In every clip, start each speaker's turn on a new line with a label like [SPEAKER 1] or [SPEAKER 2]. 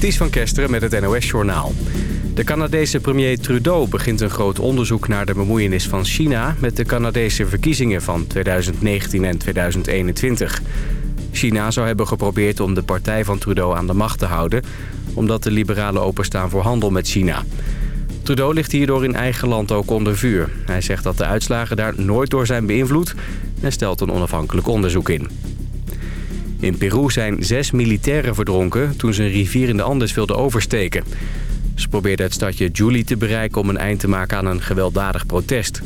[SPEAKER 1] Ties van Kesteren met het NOS-journaal. De Canadese premier Trudeau begint een groot onderzoek naar de bemoeienis van China... met de Canadese verkiezingen van 2019 en 2021. China zou hebben geprobeerd om de partij van Trudeau aan de macht te houden... omdat de liberalen openstaan voor handel met China. Trudeau ligt hierdoor in eigen land ook onder vuur. Hij zegt dat de uitslagen daar nooit door zijn beïnvloed... en stelt een onafhankelijk onderzoek in. In Peru zijn zes militairen verdronken toen ze een rivier in de Andes wilden oversteken. Ze probeerden het stadje Juli te bereiken om een eind te maken aan een gewelddadig protest.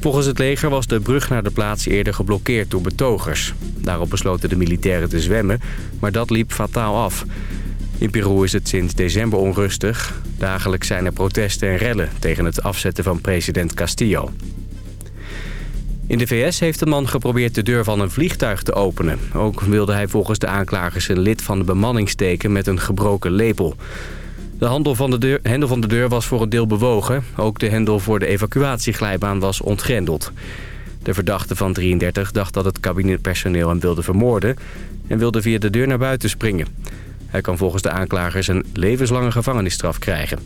[SPEAKER 1] Volgens het leger was de brug naar de plaats eerder geblokkeerd door betogers. Daarop besloten de militairen te zwemmen, maar dat liep fataal af. In Peru is het sinds december onrustig. Dagelijks zijn er protesten en rellen tegen het afzetten van president Castillo. In de VS heeft een man geprobeerd de deur van een vliegtuig te openen. Ook wilde hij volgens de aanklagers een lid van de bemanning steken met een gebroken lepel. De handel van de deur, hendel van de deur was voor een deel bewogen. Ook de hendel voor de evacuatieglijbaan was ontgrendeld. De verdachte van 33 dacht dat het kabinetpersoneel hem wilde vermoorden... en wilde via de deur naar buiten springen. Hij kan volgens de aanklagers een levenslange gevangenisstraf krijgen.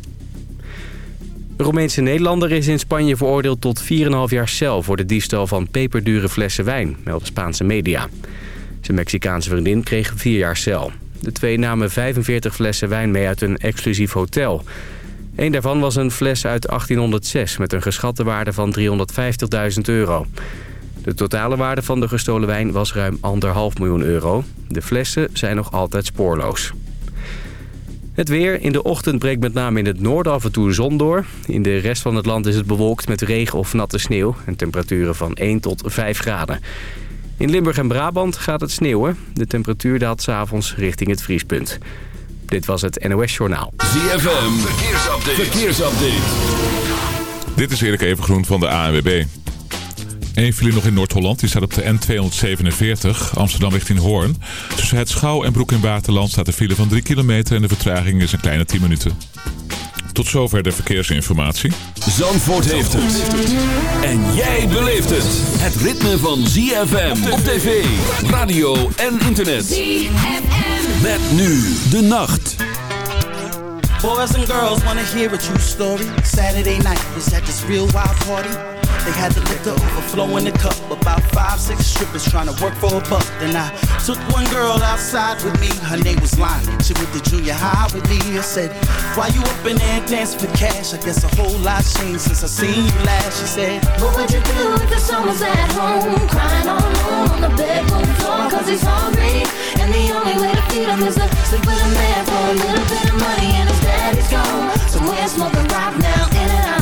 [SPEAKER 1] De Roemeense Nederlander is in Spanje veroordeeld tot 4,5 jaar cel... voor de diefstal van peperdure flessen wijn, melden Spaanse media. Zijn Mexicaanse vriendin kreeg 4 jaar cel. De twee namen 45 flessen wijn mee uit een exclusief hotel. Een daarvan was een fles uit 1806 met een geschatte waarde van 350.000 euro. De totale waarde van de gestolen wijn was ruim 1,5 miljoen euro. De flessen zijn nog altijd spoorloos. Het weer. In de ochtend breekt met name in het noorden af en toe zon door. In de rest van het land is het bewolkt met regen of natte sneeuw. En temperaturen van 1 tot 5 graden. In Limburg en Brabant gaat het sneeuwen. De temperatuur daalt s'avonds richting het vriespunt. Dit was het NOS Journaal.
[SPEAKER 2] ZFM. Verkeersupdate. Verkeersupdate.
[SPEAKER 3] Dit is Erik Evengroen van de ANWB. Eén file nog in Noord-Holland. Die staat op de N247, Amsterdam richting Hoorn. Tussen het Schouw en Broek in Waterland staat een file van 3 kilometer... en de vertraging is een kleine 10 minuten. Tot zover de verkeersinformatie.
[SPEAKER 2] Zandvoort heeft het. En jij beleeft het. Het ritme van ZFM op tv, radio en internet. ZFM. Met nu de nacht.
[SPEAKER 4] Boys and girls wanna hear a true story. Saturday night was at this real wild party. They had the liquor overflowing the cup. About five, six strippers trying to work for a buck. Then I took one girl outside with me. Her name was Lonnie. She went to junior high with me. I said, Why you up in there dancing for cash? I guess a whole lot changed since I seen you last. She said,
[SPEAKER 5] What would you do if the son was at home? Crying all alone on the bedroom floor cause he's hungry. And the only way to feed him is to sleep with a man for a little bit of money and his daddy's gone. Somewhere smoking rock now, in and out.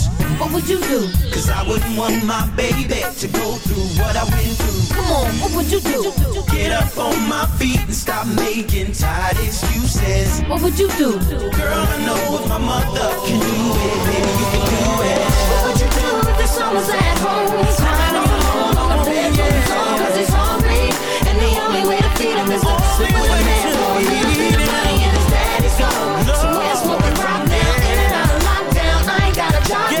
[SPEAKER 5] What would you do?
[SPEAKER 4] Cause I wouldn't want my baby to go through what I went through.
[SPEAKER 5] Come on, what would you do?
[SPEAKER 4] Get up on my feet and stop making tired excuses.
[SPEAKER 5] What would you do?
[SPEAKER 4] Girl, I know if my mother can do it, baby, you can do it.
[SPEAKER 5] What would you do if the was at home? Crying alone on the bedroom floor cause he's hungry. And the only way to feed him is to sleep with a man for a little bit of money and his daddy's gone. Somewhere smoking rock now, in and out of lockdown. I ain't got a job now.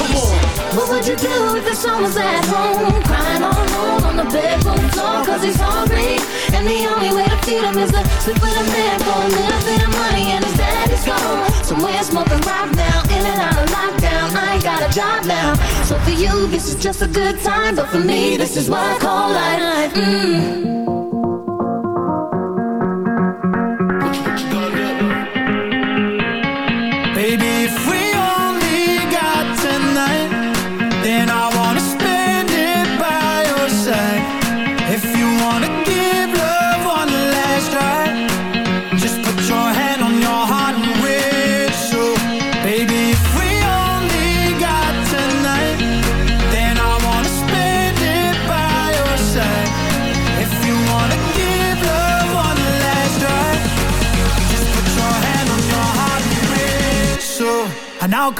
[SPEAKER 4] Come on.
[SPEAKER 5] What would you do if the son was at home? Crying all alone on the bedroom floor cause he's hungry And the only way to feed him is to sleep with a man for a little bit of money And his daddy's gone Somewhere smoking rock now, in and out of lockdown I ain't got a job now So for you this is just a good time But for me this is what I call life mm.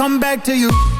[SPEAKER 6] Come back to you.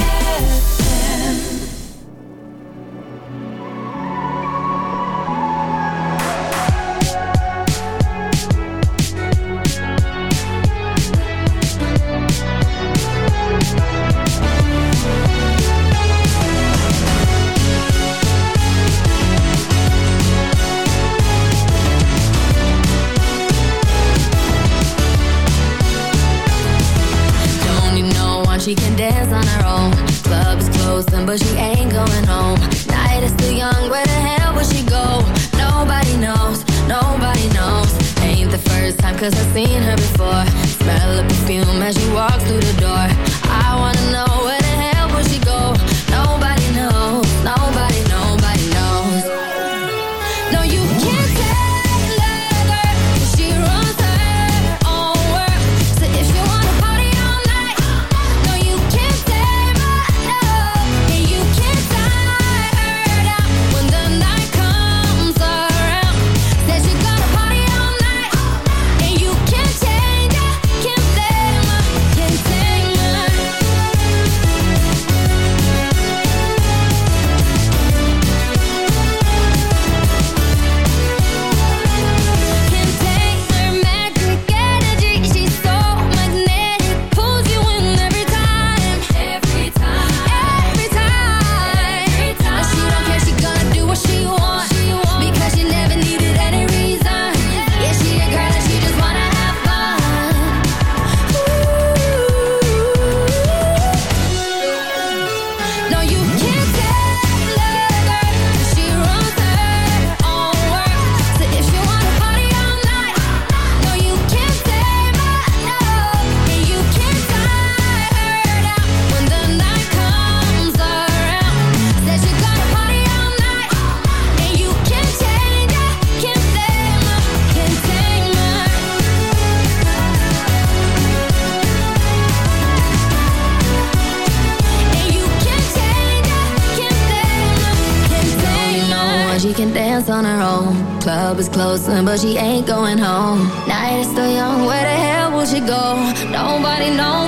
[SPEAKER 7] was closing, but she ain't going home. Night is still young, where the hell will she go? Nobody knows.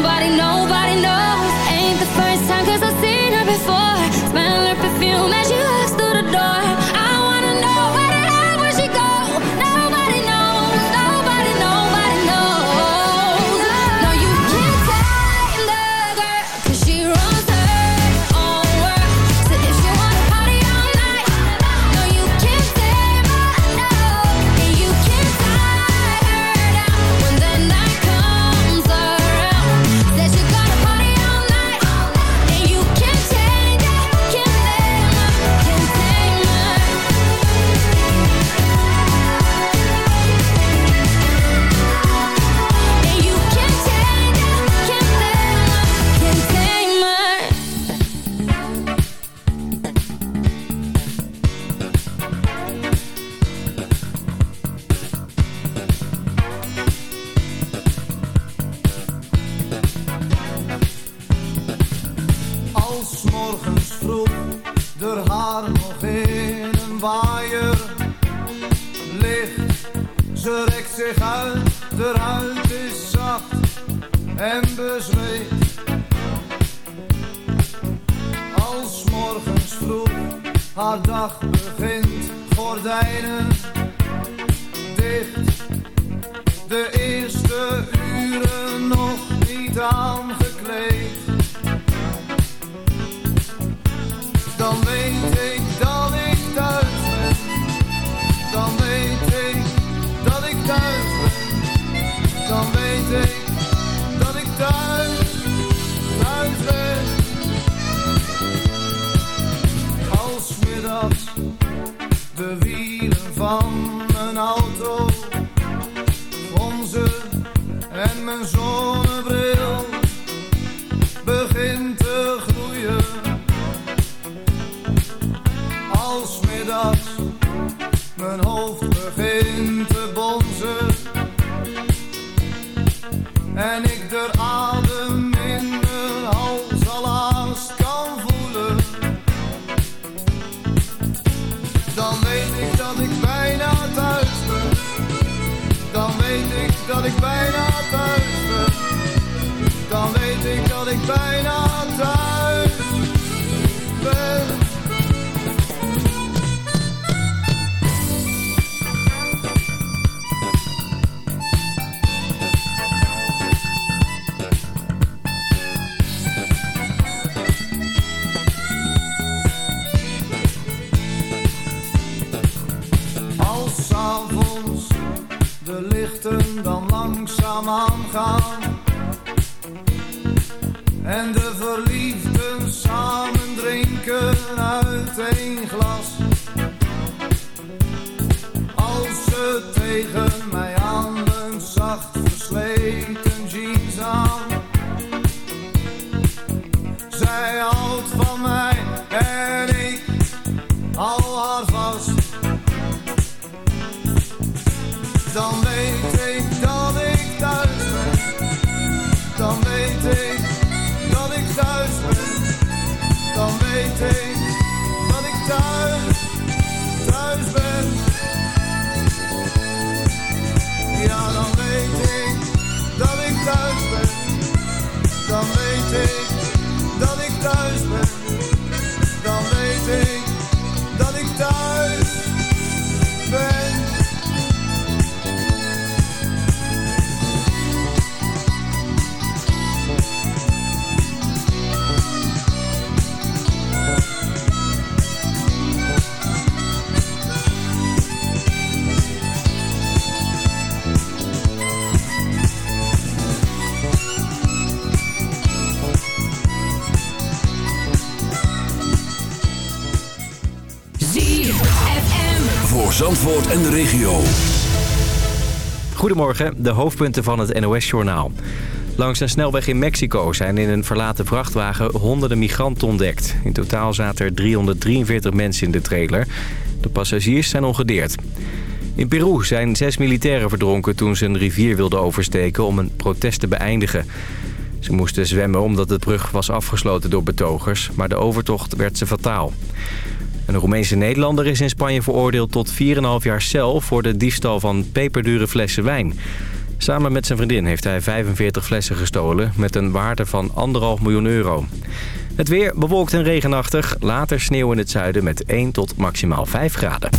[SPEAKER 8] nog in een waaier ligt. Ze rekt zich uit, de ruit is zacht en bezweet. Als morgens vroeg haar dag begint, gordijnen dicht. De eerste uren nog niet aangekleed. dan weet ik music en de verliefden samen drinken uit één glas. say en
[SPEAKER 9] de regio.
[SPEAKER 1] Goedemorgen, de hoofdpunten van het NOS-journaal. Langs een snelweg in Mexico zijn in een verlaten vrachtwagen honderden migranten ontdekt. In totaal zaten er 343 mensen in de trailer. De passagiers zijn ongedeerd. In Peru zijn zes militairen verdronken toen ze een rivier wilden oversteken om een protest te beëindigen. Ze moesten zwemmen omdat de brug was afgesloten door betogers, maar de overtocht werd ze fataal. Een Roemeense Nederlander is in Spanje veroordeeld tot 4,5 jaar cel... voor de diefstal van peperdure flessen wijn. Samen met zijn vriendin heeft hij 45 flessen gestolen... met een waarde van 1,5 miljoen euro. Het weer bewolkt en regenachtig. Later sneeuw in het zuiden met 1 tot maximaal 5 graden.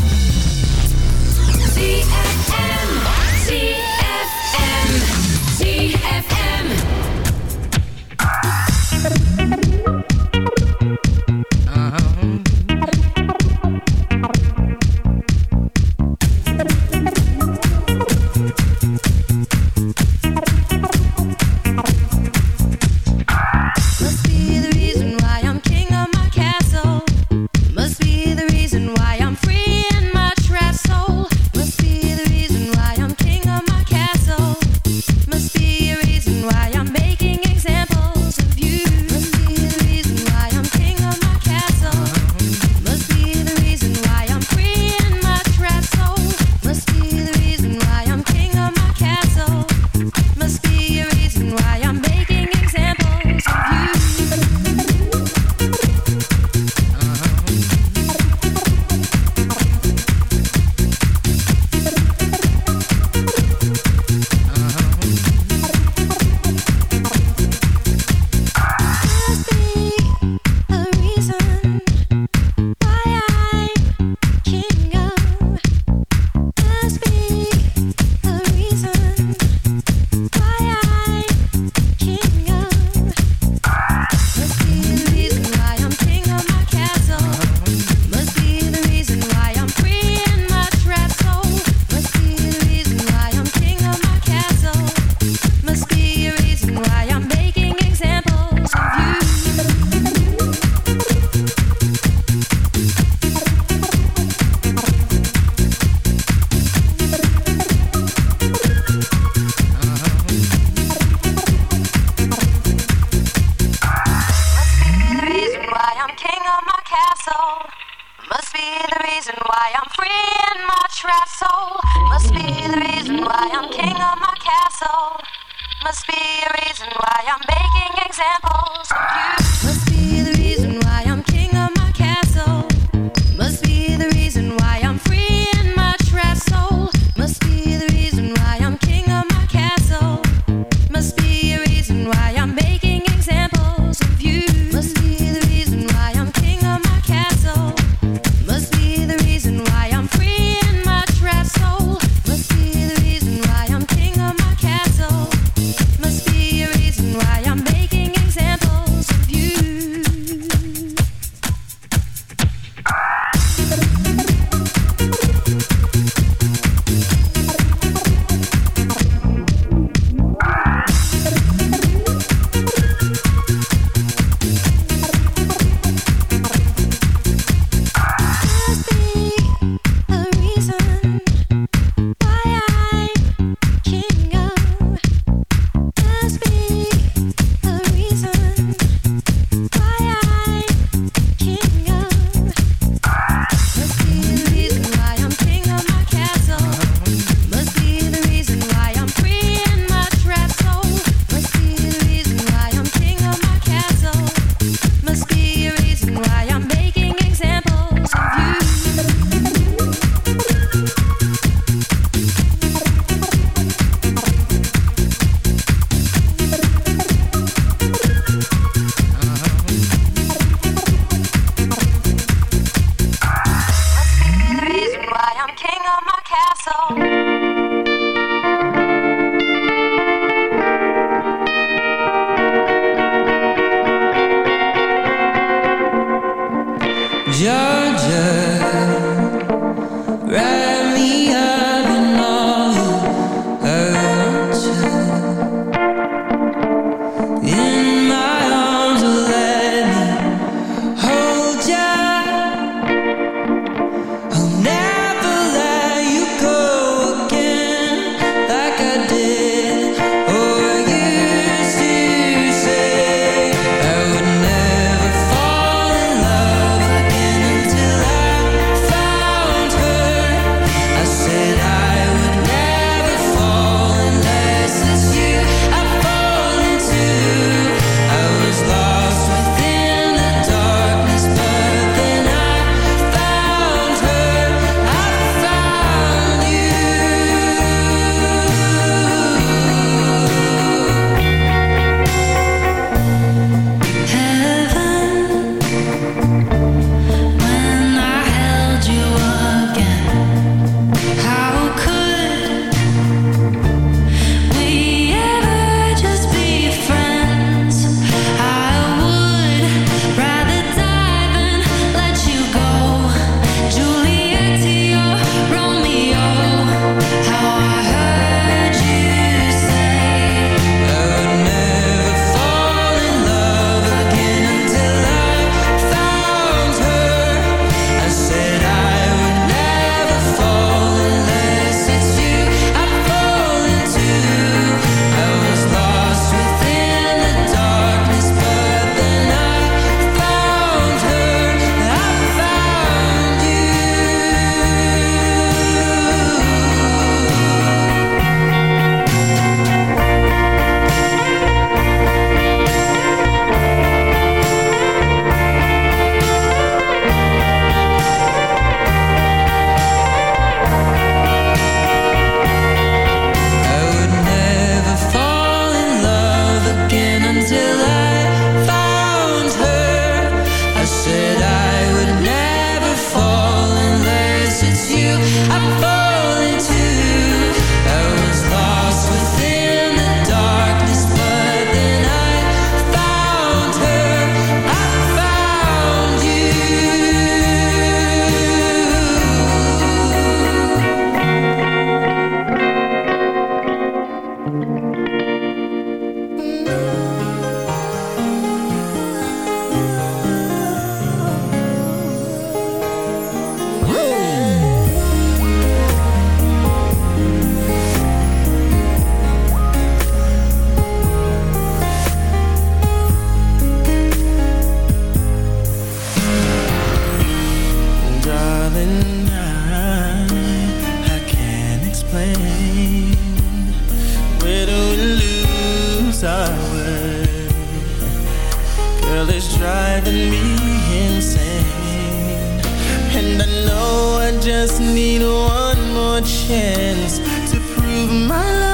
[SPEAKER 10] Just need one more chance to prove my love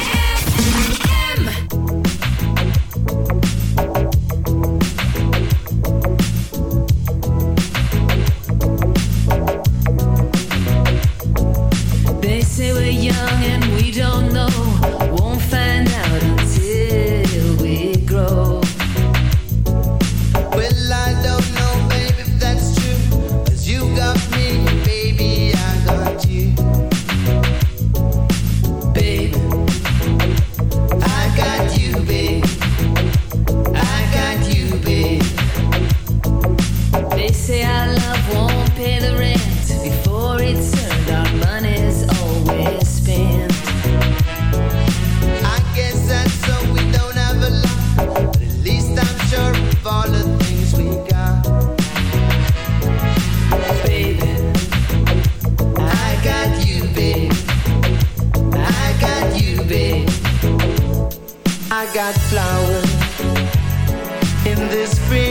[SPEAKER 11] in
[SPEAKER 2] this field